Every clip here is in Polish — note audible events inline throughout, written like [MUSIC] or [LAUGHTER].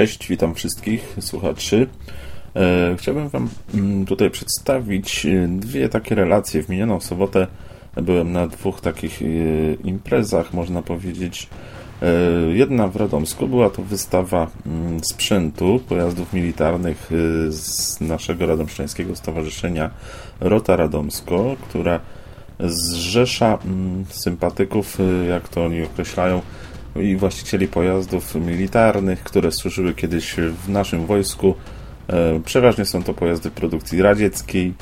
Cześć, witam wszystkich słuchaczy. E, chciałbym Wam mm, tutaj przedstawić e, dwie takie relacje. W minioną sobotę byłem na dwóch takich e, imprezach, można powiedzieć. Jedna w Radomsku była to wystawa mm, sprzętu pojazdów militarnych z naszego Radomszczańskiego Stowarzyszenia Rota Radomsko, która zrzesza mm, sympatyków, jak to oni określają, i właścicieli pojazdów militarnych, które służyły kiedyś w naszym wojsku. E, przeważnie są to pojazdy produkcji radzieckiej.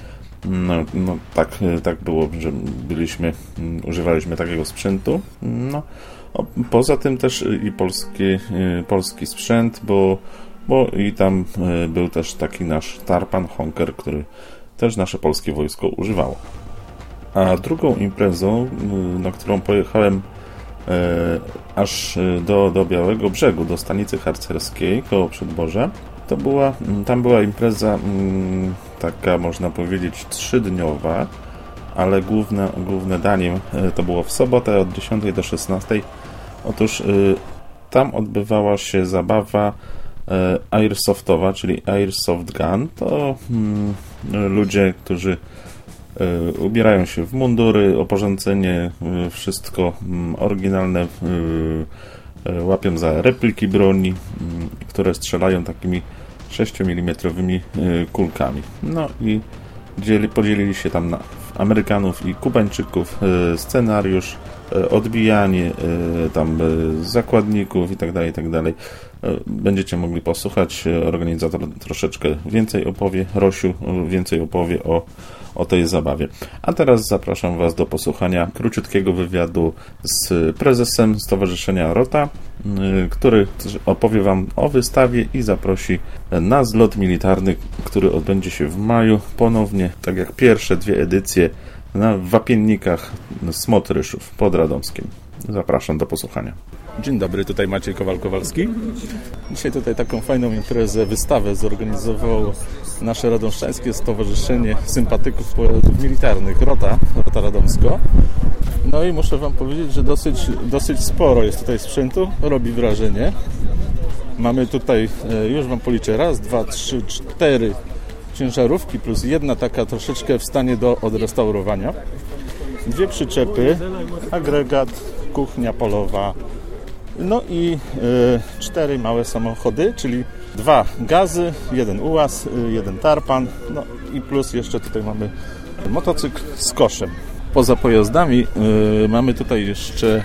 No, no tak, tak było, że byliśmy, mm, używaliśmy takiego sprzętu. No, poza tym też i polski, e, polski sprzęt, bo, bo i tam e, był też taki nasz Tarpan Honker, który też nasze polskie wojsko używało. A drugą imprezą, na którą pojechałem aż e, do, do Białego Brzegu, do stanicy harcerskiej koło Przedborza. To była, tam była impreza mm, taka, można powiedzieć, trzydniowa, ale główne, główne daniem e, to było w sobotę od 10 do 16. Otóż tam odbywała się zabawa airsoftowa, czyli airsoft gun. To hmm, ludzie, którzy E, ubierają się w mundury, oporządzenie, e, wszystko mm, oryginalne, e, łapią za repliki broni, mm, które strzelają takimi 6 mm kulkami. No i podzielili się tam na Amerykanów i Kubańczyków scenariusz, odbijanie tam zakładników itd., tak itd. Tak będziecie mogli posłuchać. Organizator troszeczkę więcej opowie, Rosiu więcej opowie o o tej zabawie. A teraz zapraszam Was do posłuchania króciutkiego wywiadu z prezesem Stowarzyszenia Rota, który opowie Wam o wystawie i zaprosi na zlot militarny, który odbędzie się w maju ponownie, tak jak pierwsze dwie edycje na Wapiennikach Smotryszów pod Radomskiem. Zapraszam do posłuchania. Dzień dobry, tutaj Maciej Kowal-Kowalski. Dzisiaj tutaj taką fajną imprezę, wystawę zorganizowało nasze Radomszczańskie Stowarzyszenie Sympatyków Pojazdów Militarnych, Rota, Rota Radomsko. No i muszę Wam powiedzieć, że dosyć, dosyć sporo jest tutaj sprzętu, robi wrażenie. Mamy tutaj, e, już Wam policzę, raz, dwa, trzy, cztery ciężarówki plus jedna taka troszeczkę w stanie do odrestaurowania. Dwie przyczepy, agregat, kuchnia polowa, no i y, cztery małe samochody, czyli dwa gazy, jeden ułaz, y, jeden tarpan, no i plus jeszcze tutaj mamy motocykl z koszem. Poza pojazdami y, mamy tutaj jeszcze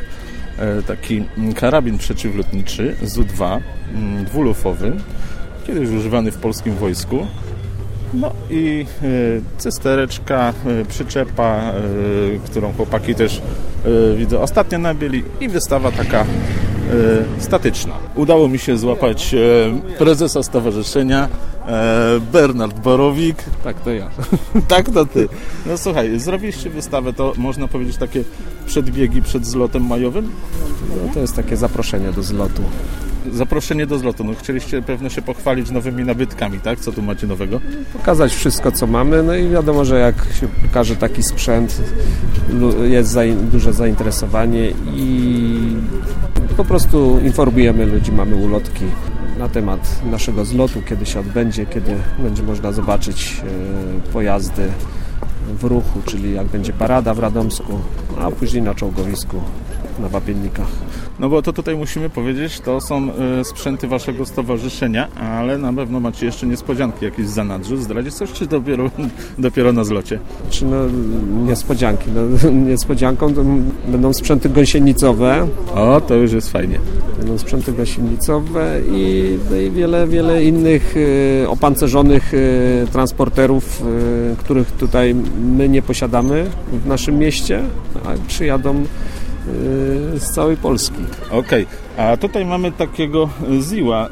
taki karabin przeciwlotniczy ZU-2, mm, dwulufowy, kiedyś używany w polskim wojsku. No i cystereczka, przyczepa, którą chłopaki też widzę ostatnio nabyli i wystawa taka E, statyczna. Udało mi się złapać e, prezesa stowarzyszenia e, Bernard Borowik. Tak, to ja. [LAUGHS] tak, to ty. No słuchaj, zrobiliście wystawę, to można powiedzieć takie przedbiegi przed zlotem majowym? No, to jest takie zaproszenie do zlotu zaproszenie do zlotu. No, chcieliście pewno się pochwalić nowymi nabytkami, tak? Co tu macie nowego? Pokazać wszystko, co mamy, no i wiadomo, że jak się pokaże taki sprzęt, jest duże zainteresowanie i po prostu informujemy ludzi, mamy ulotki na temat naszego zlotu, kiedy się odbędzie, kiedy będzie można zobaczyć e, pojazdy w ruchu, czyli jak będzie parada w Radomsku, a później na czołgowisku na Wapiennikach. No bo to tutaj musimy powiedzieć, to są y, sprzęty waszego stowarzyszenia, ale na pewno macie jeszcze niespodzianki jakieś za nadrzu. Zdradzić coś, czy dopiero, [LAUGHS] dopiero na zlocie? Czy no, niespodzianki. No, [LAUGHS] niespodzianką będą sprzęty gąsienicowe. O, to już jest fajnie. Będą sprzęty gąsienicowe i, no i wiele, wiele innych y, opancerzonych y, transporterów, których tutaj my nie posiadamy w naszym mieście, a przyjadą z całej Polski. Okej, okay. a tutaj mamy takiego Ziła y,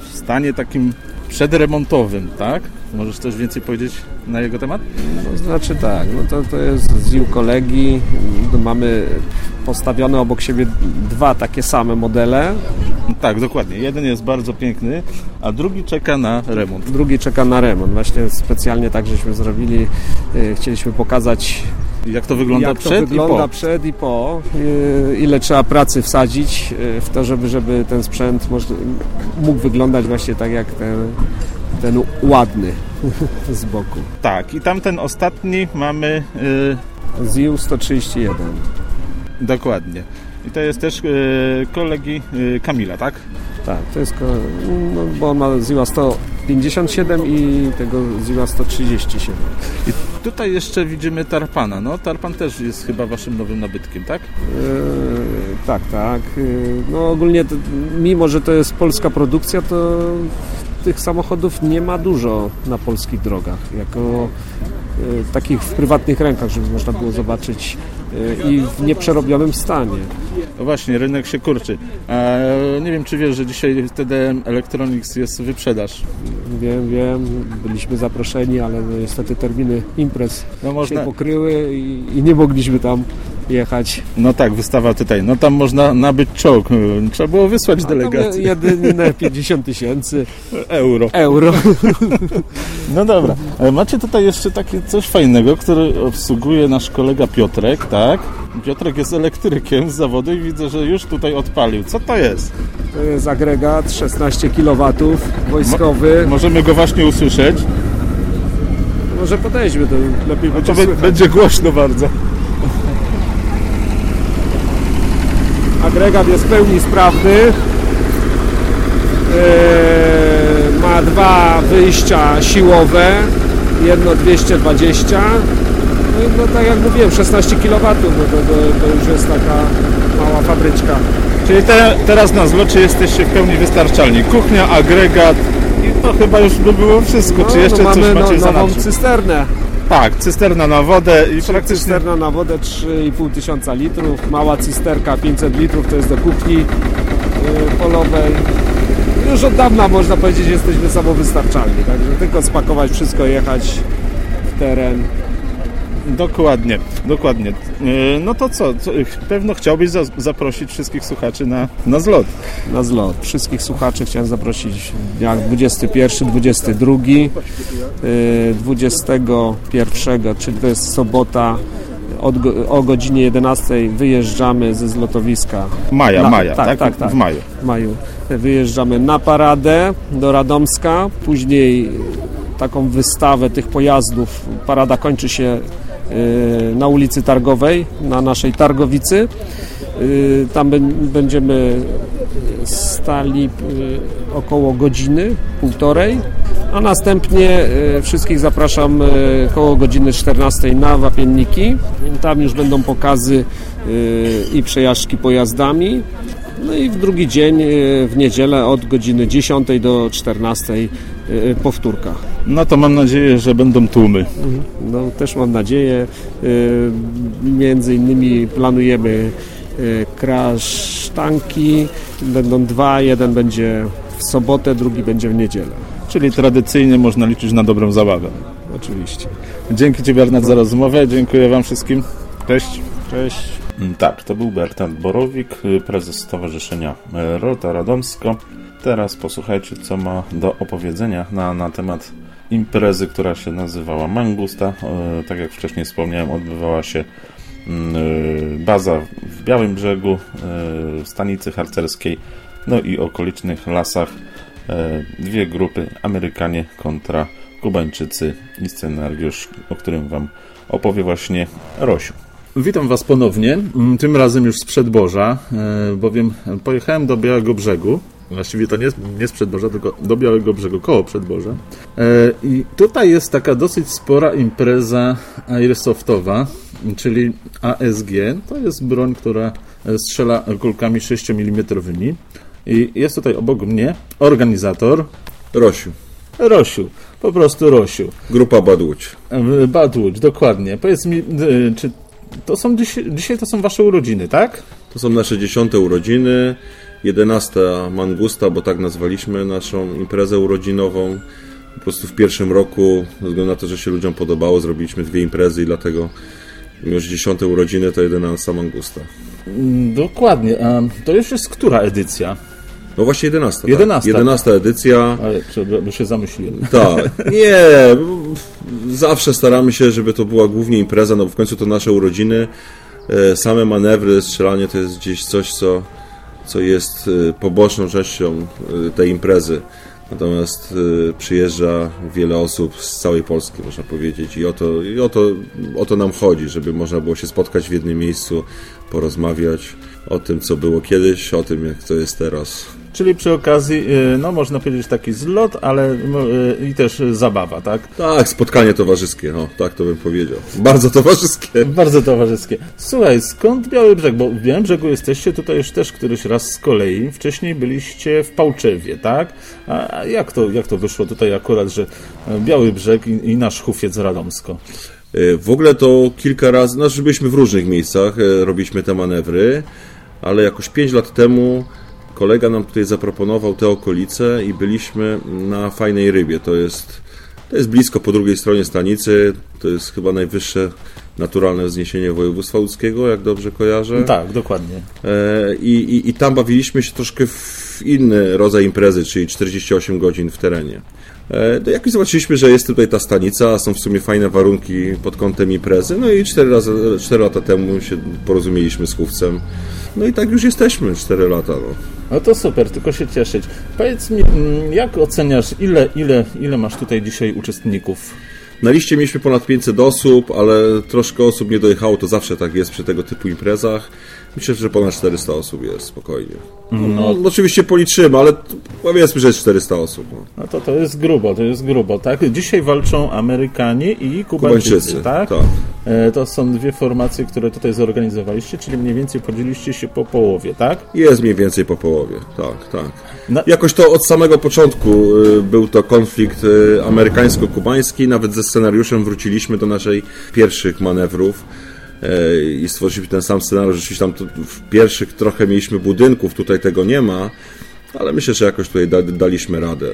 w stanie takim przedremontowym, tak? Możesz coś więcej powiedzieć na jego temat? No, znaczy tak, no to, to jest ZIL kolegi, mamy postawione obok siebie dwa takie same modele. Tak, dokładnie. Jeden jest bardzo piękny, a drugi czeka na remont. Drugi czeka na remont. Właśnie specjalnie tak żeśmy zrobili. Y, chcieliśmy pokazać Jak to wygląda jak przed to wygląda i po? przed i po, yy, ile trzeba pracy wsadzić yy, w to, żeby, żeby ten sprzęt mógł wyglądać właśnie tak jak ten, ten ładny [LAUGHS] z boku. Tak, i tamten ostatni mamy y, ZIU 131. dokładnie. I to jest też y, kolegi y, Kamila, tak? Tak, to jest, no, bo on ma ZIUA 157 i tego ZIUA 137. I tutaj jeszcze widzimy Tarpana. No, Tarpan też jest chyba waszym nowym nabytkiem, tak? Yy, tak, tak. No ogólnie, mimo że to jest polska produkcja, to tych samochodów nie ma dużo na polskich drogach. Jako yy, takich w prywatnych rękach, żeby można było zobaczyć i w nieprzerobionym stanie. No właśnie, rynek się kurczy. A, nie wiem, czy wiesz, że dzisiaj TDM Electronics jest wyprzedaż. Wiem, wiem, byliśmy zaproszeni, ale no, niestety terminy imprez No można, się pokryły i, i nie mogliśmy tam jechać. no tak, wystawa tutaj. No tam można nabyć czołg. Trzeba było wysłać delegację. jedyne [LAUGHS] 50 tysięcy Euro. euro. No dobra. E, Macie tutaj jeszcze takie coś fajnego, który obsługuje nasz kolega Piotrek, tak? Piotrek jest elektrykiem z zawodu i widzę, że już tutaj odpalił. Co to jest? To jest agregat 16 kW wojskowy. Możemy go właśnie usłyszeć. Może podejdźmy, to lepiej To będzie będzie głośno bardzo. Agregat jest w pełni sprawny. Eee, ma dwa wyjścia siłowe, jedno 220. No, i no tak jak mówiłem, 16 kW, no to, to, to już jest taka mała fabryczka. Czyli te, teraz na zlocie jesteście w pełni wystarczalni. Kuchnia, agregat i to chyba już by było wszystko. Czy jeszcze no, coś mamy macie no, za nową cysternę. Tak, cysterna na wodę i praktycznie... Cysterna na wodę 3,5 tysiąca litrów, mała cysterka 500 litrów, to jest do kuchni yy, polowej. Już od dawna można powiedzieć, że jesteśmy samowystarczalni, także tylko spakować wszystko, jechać w teren. Dokładnie, dokładnie. E, No to co? pewno chciałbyś za, zaprosić wszystkich słuchaczy na, na zlot. na zlot. Wszystkich słuchaczy chciałem zaprosić w dniach 21, 22, yy, 21, czyli to jest sobota, od, o godzinie 11 wyjeżdżamy ze zlotowiska Maja, Na- maja, tak, tak? tak, tak. W maju. w maju. Wyjeżdżamy na paradę do Radomska, później taką wystawę tych pojazdów. Parada kończy się na ulicy Targowej, na naszej Targowicy. Y, Tam bę- będziemy stali y, około godziny, półtorej, a następnie y, wszystkich zapraszam y, koło godziny 14 na Wapienniki. Tam już będą pokazy y, i przejażdżki pojazdami. No i w drugi dzień, y, w niedzielę od godziny 10 do 14 y, powtórka. No to mam nadzieję, że będą tłumy. No, też mam nadzieję. y, Między innymi planujemy y, krasztanki. Będą dwa, jeden będzie w sobotę, drugi będzie w niedzielę. Czyli tradycyjnie można liczyć na dobrą zabawę. Oczywiście. Dzięki Ci Bernard za rozmowę. Dziękuję Wam wszystkim. Cześć. Cześć. Mm, Tak, to był Bertrand Borowik, y, prezes Stowarzyszenia Rota Radomsko. Teraz posłuchajcie, co ma do opowiedzenia na, na temat imprezy, która się nazywała Mangusta. Y, Tak jak wcześniej wspomniałem, odbywała się mm, y, baza w Białym Brzegu, y, w stanicy harcerskiej, no i okolicznych lasach. Dwie grupy, Amerykanie kontra Kubańczycy i scenariusz, o którym Wam opowie właśnie Rosiu. Witam Was ponownie, mm, tym razem już z Przedboża, e, bowiem pojechałem do Białego Brzegu. Właściwie to nie, nie z Przedboża, tylko do Białego Brzegu, koło Przedboża. E, I tutaj jest taka dosyć spora impreza airsoftowa, czyli ASG. To jest broń, która strzela kulkami 6 mm. I jest tutaj obok mnie organizator Rosiu. Rosiu, po prostu Rosiu. Grupa Badłódź. E, Bad Łódź, dokładnie. Powiedz mi, e, czy to są dzisiaj, dzisiaj to są Wasze urodziny, tak? To są nasze dziesiąte urodziny, jedenasta Mangusta, bo tak nazwaliśmy naszą imprezę urodzinową. Po prostu w pierwszym roku, ze względu na to, że się ludziom podobało, zrobiliśmy dwie imprezy i dlatego że dziesiąte urodziny to jedenasta Mangusta. Dokładnie. To już jest która edycja? No właśnie jedenasta. Jedenasta. Tak. Jedenasta edycja. Ale czy, bo się zamyśliłem. Tak. [LAUGHS] Nie, zawsze staramy się, żeby to była głównie impreza, no bo w końcu to nasze urodziny. E, same manewry, strzelanie to jest gdzieś coś, co, co jest e, poboczną częścią e, tej imprezy. Natomiast przyjeżdża wiele osób z całej Polski, można powiedzieć, i o to, i o to, o to nam chodzi, żeby można było się spotkać w jednym miejscu, porozmawiać o tym, co było kiedyś, o tym, jak to jest teraz. Czyli przy okazji, y, no można powiedzieć taki zlot, ale y, i też zabawa, tak? Tak, spotkanie towarzyskie, no, tak to bym powiedział. Bardzo towarzyskie. Bardzo towarzyskie. Słuchaj, skąd Biały Brzeg? Bo w Białym Brzegu jesteście tutaj już też któryś raz z kolei. Wcześniej byliście w Pałczewie, tak? A jak to, jak to wyszło tutaj akurat, że Biały Brzeg i, i nasz Hufiec Radomsko? Y, w ogóle to kilka razy, znaczy byliśmy w różnych miejscach, robiliśmy te manewry, ale jakoś 5 lat temu kolega nam tutaj zaproponował te okolice i byliśmy na Fajnej Rybie. To jest, to jest blisko po drugiej stronie stanicy. To jest chyba najwyższe naturalne wzniesienie województwa łódzkiego, jak dobrze kojarzę. Tak, dokładnie. E, I, i, I tam bawiliśmy się troszkę w inny rodzaj imprezy, czyli 48 godzin w terenie. E, no jakoś zobaczyliśmy, że jest tutaj ta stanica, są w sumie fajne warunki pod kątem imprezy, no i 4, razy, 4 lata temu się porozumieliśmy z chówcem. No i tak już jesteśmy 4 lata. No. No to super, tylko się cieszyć. Powiedz mi, mm, jak oceniasz, ile, ile, ile masz tutaj dzisiaj uczestników? Na liście mieliśmy ponad 500 osób, ale troszkę osób nie dojechało, to zawsze tak jest przy tego typu imprezach. Myślę, że ponad 400 osób jest spokojnie. No, no, oczywiście policzymy, ale powiedzmy, że jest 400 osób. No. no. to to jest grubo, to jest grubo, tak? Dzisiaj walczą Amerykanie i Kubańczycy, Kubańczycy tak? tak. E, to są dwie formacje, które tutaj zorganizowaliście, czyli mniej więcej podzieliście się po połowie, tak? Jest mniej więcej po połowie, tak, tak. Na... Jakoś to od samego początku y, był to konflikt y, amerykańsko-kubański, nawet ze scenariuszem wróciliśmy do naszej pierwszych manewrów e, i stworzyliśmy ten sam scenariusz. Rzeczywiście tam w pierwszych trochę mieliśmy budynków, tutaj tego nie ma, ale myślę, że jakoś tutaj daliśmy radę.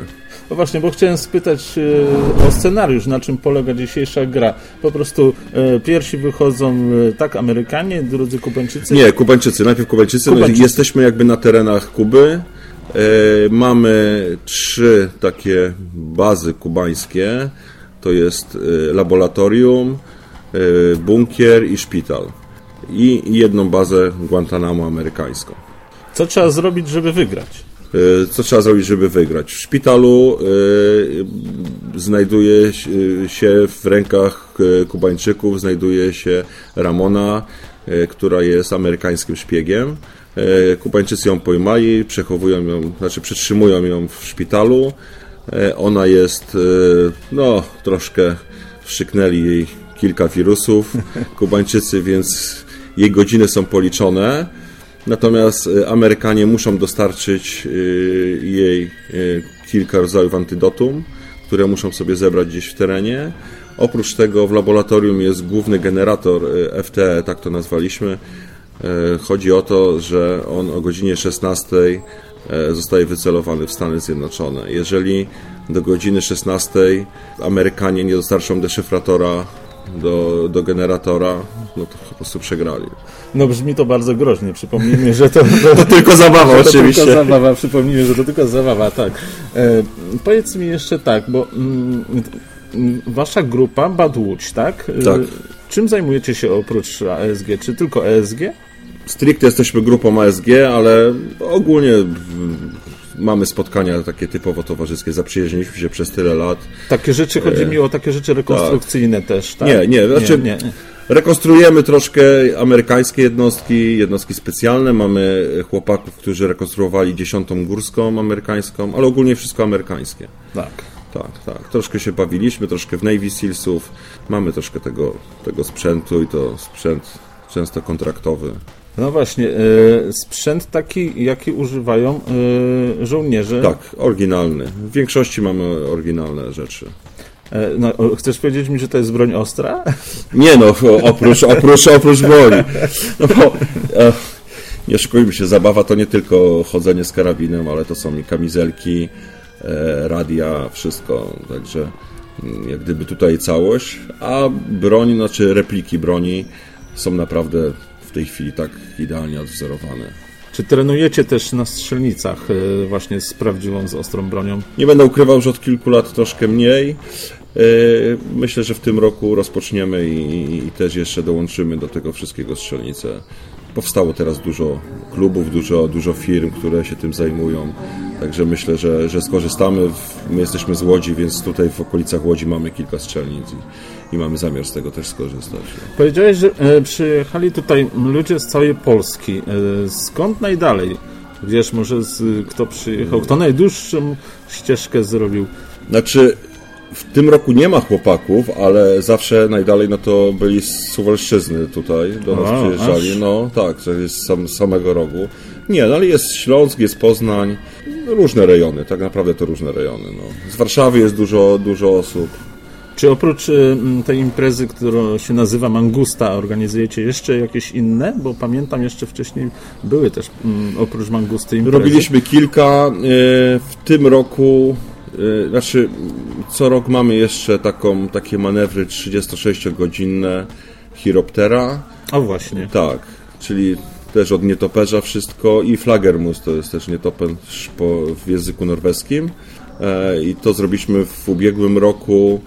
No właśnie, bo chciałem spytać e, o scenariusz, na czym polega dzisiejsza gra. Po prostu e, pierwsi wychodzą tak Amerykanie, drudzy Kubańczycy? Nie, Kubańczycy. Najpierw Kubańczycy. Kubańczycy. No, jesteśmy jakby na terenach Kuby. mamy trzy takie bazy kubańskie to jest laboratorium, bunkier i szpital. I jedną bazę Guantanamo amerykańską. Co trzeba zrobić, żeby wygrać? Y, co trzeba zrobić, żeby wygrać? W szpitalu znajduje się w rękach Kubańczyków, znajduje się Ramona, która jest amerykańskim szpiegiem. Kubańczycy ją pojmali, przechowują ją, znaczy przetrzymują ją w szpitalu. E, ona jest, e, no, troszkę wszyknęli jej kilka wirusów, Kubańczycy, więc jej godziny są policzone. Natomiast e, Amerykanie muszą dostarczyć jej kilka rodzajów antydotum, które muszą sobie zebrać gdzieś w terenie. Oprócz tego w laboratorium jest główny generator FTE, tak to nazwaliśmy. Chodzi o to, że on o godzinie 16 E, zostaje wycelowany w Stany Zjednoczone. Jeżeli do godziny 16 Amerykanie nie dostarczą deszyfratora do, do generatora, no to po prostu przegrali. No brzmi to bardzo groźnie. Przypomnijmy, że to... To, [LAUGHS] to tylko zabawa [LAUGHS] to oczywiście. Tylko zabawa. Przypomnijmy, że to tylko zabawa, tak. E, powiedz mi jeszcze tak, bo mm, wasza grupa Bad Łódź, tak? E, tak. Czym zajmujecie się oprócz ASG? Czy tylko ESG? stricte jesteśmy grupą ASG, ale ogólnie mamy spotkania takie typowo towarzyskie, zaprzyjaźniliśmy się przez tyle lat. Takie rzeczy, chodzi mi o takie rzeczy rekonstrukcyjne tak. też, tak? Nie, nie, znaczy nie, nie. rekonstruujemy troszkę amerykańskie jednostki, jednostki specjalne, mamy chłopaków, którzy rekonstruowali dziesiątą górską amerykańską, ale ogólnie wszystko amerykańskie. Tak. Tak, tak. Troszkę się bawiliśmy, troszkę w Navy Sealsów. Mamy troszkę tego, tego sprzętu i to sprzęt często kontraktowy. No właśnie, e, sprzęt taki, jaki używają e, żołnierze. Tak, oryginalny. W większości mamy oryginalne rzeczy. E, no, chcesz powiedzieć mi, że to jest broń ostra? Nie no, oprócz, oprócz, oprócz broni. No bo, nie szukujmy się, zabawa to nie tylko chodzenie z karabinem, ale to są i kamizelki, radia, wszystko. Także mm, jak gdyby tutaj całość, a broń, znaczy repliki broni są naprawdę w tej chwili tak idealnie odwzorowane. Czy trenujecie też na strzelnicach e, właśnie z prawdziwą, z ostrą bronią? Nie będę ukrywał, że od kilku lat troszkę mniej. Myślę, że w tym roku rozpoczniemy i, i też jeszcze dołączymy do tego wszystkiego strzelnicę. Powstało teraz dużo klubów, dużo, dużo firm, które się tym zajmują. Także myślę, że, że skorzystamy. My jesteśmy z Łodzi, więc tutaj w okolicach Łodzi mamy kilka strzelnic i, i mamy zamiar z tego też skorzystać. Powiedziałeś, że e, przyjechali tutaj ludzie z całej Polski. E, skąd najdalej? Wiesz, może z, kto przyjechał, kto najdłuższą ścieżkę zrobił? Znaczy, w tym roku nie ma chłopaków, ale zawsze najdalej no to byli z Suwalszczyzny tutaj, do nas przyjeżdżali. aż. No tak, to jest sam, samego rogu. Nie, no ale jest Śląsk, jest Poznań, różne rejony, tak naprawdę to różne rejony. No. Z Warszawy jest dużo, dużo osób. Czy oprócz m, tej imprezy, która się nazywa Mangusta, organizujecie jeszcze jakieś inne? Bo pamiętam jeszcze wcześniej były też oprócz Mangusty imprezy. Robiliśmy kilka. e, W tym roku, e, znaczy co rok mamy jeszcze taką, takie manewry 36-godzinne Chiroptera. A właśnie. Tak, czyli też od nietoperza wszystko i flagermus to jest też nietoperz w języku norweskim. E, I to zrobiliśmy w ubiegłym roku,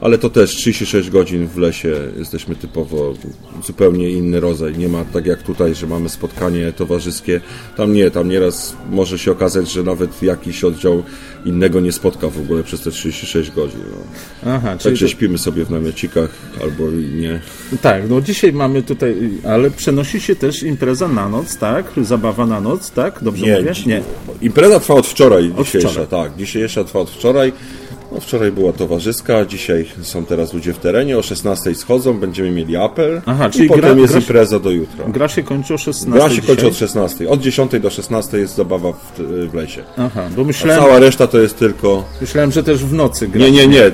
ale to też 36 godzin w lesie. Jesteśmy typowo zupełnie inny rodzaj. Nie ma tak jak tutaj, że mamy spotkanie towarzyskie. Tam nie, tam nieraz może się okazać, że nawet jakiś oddział innego nie spotka w ogóle przez te 36 godzin. No. Aha, czyli Także śpimy sobie w namiocikach albo nie. Tak, no dzisiaj mamy tutaj, ale przenosi się też impreza na noc, tak? Zabawa na noc, tak? Dobrze mówię? dzi- Nie. Impreza trwa od wczoraj, Od dzisiejsza, wczoraj. tak. Dzisiejsza trwa od wczoraj. No, wczoraj była towarzyska, dzisiaj są teraz ludzie w terenie, o 16 schodzą, będziemy mieli apel Aha, i czyli potem gra- jest gra- impreza do jutra. Gra się kończy o 16 Gra się kończy dzisiaj? od 16. Od 10 do 16 jest zabawa w, w lesie. Aha, bo A myślałem, cała reszta to jest tylko... myślałem, że też w nocy gra. Nie, nie, nie.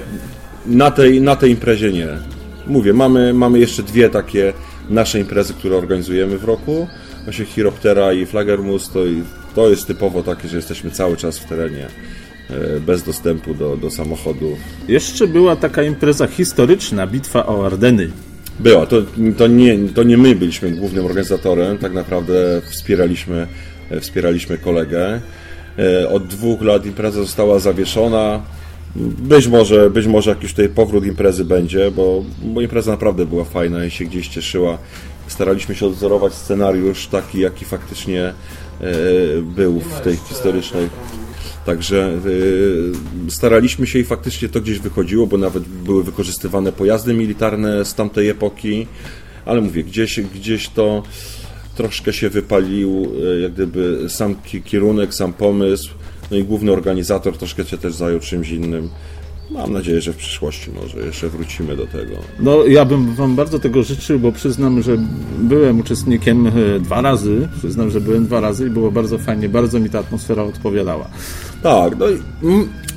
Na tej, na tej imprezie nie. Mówię, mamy, mamy jeszcze dwie takie nasze imprezy, które organizujemy w roku. Właśnie Chiroptera i Flagermus to, to jest typowo takie, że jesteśmy cały czas w terenie. E, Bez dostępu do, do samochodu. Jeszcze była taka impreza historyczna, bitwa o Ardeny. Była, to, to, nie, to nie my byliśmy głównym organizatorem, tak naprawdę wspieraliśmy, e, wspieraliśmy kolegę. E, Od dwóch lat impreza została zawieszona. Być może, być może jakiś tutaj powrót imprezy będzie, bo, bo impreza naprawdę była fajna i się gdzieś cieszyła. Staraliśmy się odzorować scenariusz taki, jaki faktycznie był w tej historycznej Także y, staraliśmy się i faktycznie to gdzieś wychodziło, bo nawet były wykorzystywane pojazdy militarne z tamtej epoki, ale mówię, gdzieś, gdzieś to troszkę się wypalił, y, jak gdyby sam ki- kierunek, sam pomysł, no i główny organizator troszkę się też zajął czymś innym. Mam nadzieję, że w przyszłości może jeszcze wrócimy do tego. No, ja bym Wam bardzo tego życzył, bo przyznam, że byłem uczestnikiem e, dwa razy. Przyznam, że byłem dwa razy i było bardzo fajnie. Bardzo mi ta atmosfera odpowiadała. Tak, no, i,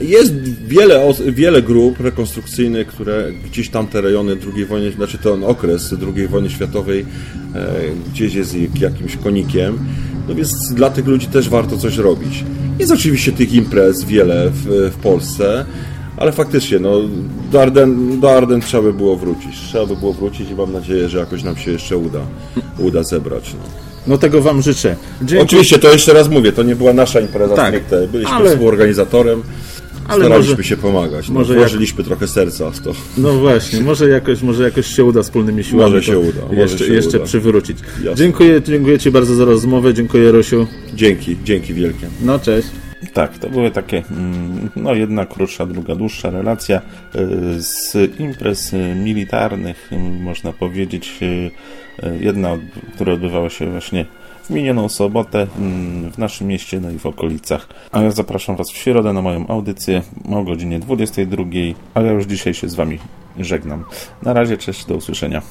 jest wiele, wiele grup rekonstrukcyjnych, które gdzieś tam te rejony II wojny, znaczy ten okres II wojny światowej e, gdzieś jest jak- jakimś konikiem, no więc dla tych ludzi też warto coś robić. Jest oczywiście tych imprez wiele w, w Polsce, ale faktycznie, no, do Arden, do Arden trzeba by było wrócić. Trzeba by było wrócić i mam nadzieję, że jakoś nam się jeszcze uda, uda zebrać. No. No tego Wam życzę. Dziękuję. Oczywiście, to jeszcze raz mówię, to nie była nasza impreza Tak, stricte. Byliśmy ale- współorganizatorem, ale staraliśmy może- się pomagać. No, może włożyliśmy trochę serca w to. No właśnie, może jakoś, może jakoś się uda wspólnymi siłami Może się uda, może jeszcze, się jeszcze uda. przywrócić. Jasne. Dziękuję, dziękuję Ci bardzo za rozmowę. Dziękuję Rosiu. Dzięki, dzięki wielkie. No cześć. Tak, to były takie, mm, no jedna krótsza, druga dłuższa relacja y, z imprez militarnych, y, można powiedzieć. y, Jedna, która odbywała się właśnie w minioną sobotę mm, w naszym mieście, no i w okolicach. A ja zapraszam Was w środę na moją audycję o godzinie 22, a ja już dzisiaj się z Wami żegnam. Na razie, cześć, do usłyszenia.